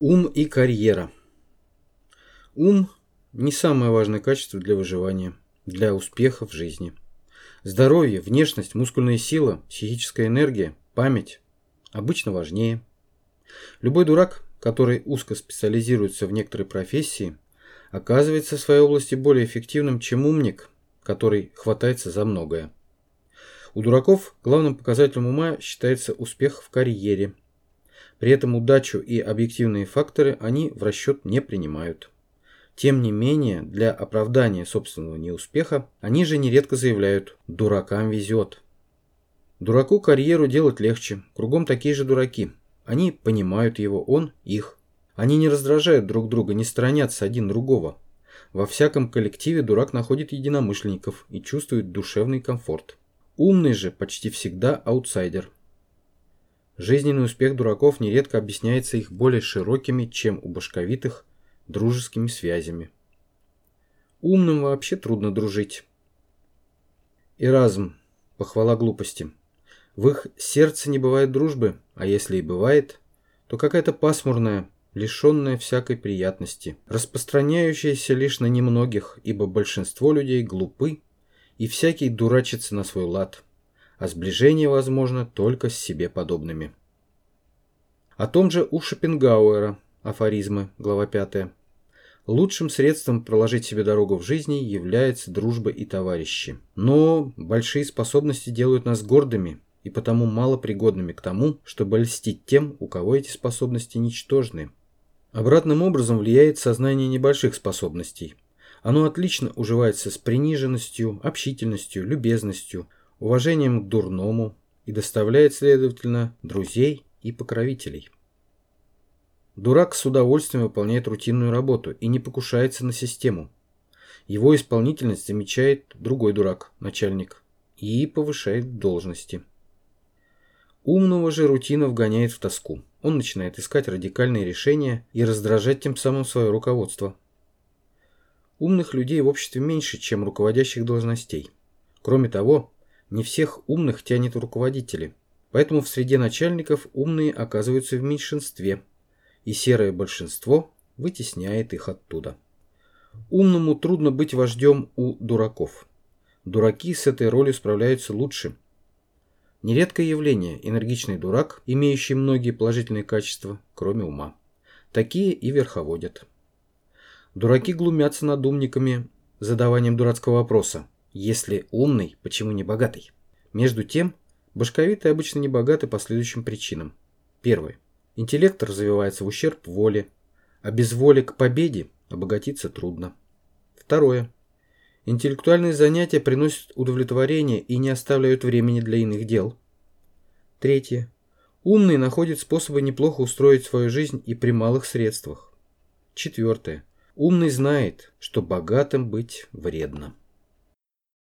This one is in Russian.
Ум и карьера. Ум – не самое важное качество для выживания, для успеха в жизни. Здоровье, внешность, мускульная сила, психическая энергия, память обычно важнее. Любой дурак, который узко специализируется в некоторой профессии, оказывается в своей области более эффективным, чем умник, который хватается за многое. У дураков главным показателем ума считается успех в карьере – при этом удачу и объективные факторы они в расчет не принимают. Тем не менее, для оправдания собственного неуспеха они же нередко заявляют «дуракам везет». Дураку карьеру делать легче, кругом такие же дураки. Они понимают его, он их. Они не раздражают друг друга, не сторонятся один другого. Во всяком коллективе дурак находит единомышленников и чувствует душевный комфорт. Умный же почти всегда аутсайдер – Жизненный успех дураков нередко объясняется их более широкими, чем у башковитых, дружескими связями. Умным вообще трудно дружить. Эразм. Похвала глупости. В их сердце не бывает дружбы, а если и бывает, то какая-то пасмурная, лишенная всякой приятности, распространяющаяся лишь на немногих, ибо большинство людей глупы, и всякий дурачится на свой лад – а сближение возможно только с себе подобными. О том же у Шопенгауэра, афоризмы, глава 5. Лучшим средством проложить себе дорогу в жизни является дружба и товарищи. Но большие способности делают нас гордыми и потому малопригодными к тому, чтобы льстить тем, у кого эти способности ничтожны. Обратным образом влияет сознание небольших способностей. Оно отлично уживается с приниженностью, общительностью, любезностью, уважением к дурному и доставляет, следовательно, друзей и покровителей. Дурак с удовольствием выполняет рутинную работу и не покушается на систему. Его исполнительность замечает другой дурак, начальник, и повышает должности. Умного же рутина вгоняет в тоску. Он начинает искать радикальные решения и раздражать тем самым свое руководство. Умных людей в обществе меньше, чем руководящих должностей. Кроме того, не всех умных тянет руководители, поэтому в среде начальников умные оказываются в меньшинстве, и серое большинство вытесняет их оттуда. Умному трудно быть вождем у дураков. Дураки с этой ролью справляются лучше. Нередкое явление – энергичный дурак, имеющий многие положительные качества, кроме ума. Такие и верховодят. Дураки глумятся над умниками задаванием дурацкого вопроса – если умный, почему не богатый? Между тем, башковитые обычно не богаты по следующим причинам. Первое. Интеллект развивается в ущерб воле, а без воли к победе обогатиться трудно. Второе. Интеллектуальные занятия приносят удовлетворение и не оставляют времени для иных дел. Третье. Умный находит способы неплохо устроить свою жизнь и при малых средствах. Четвертое. Умный знает, что богатым быть вредно.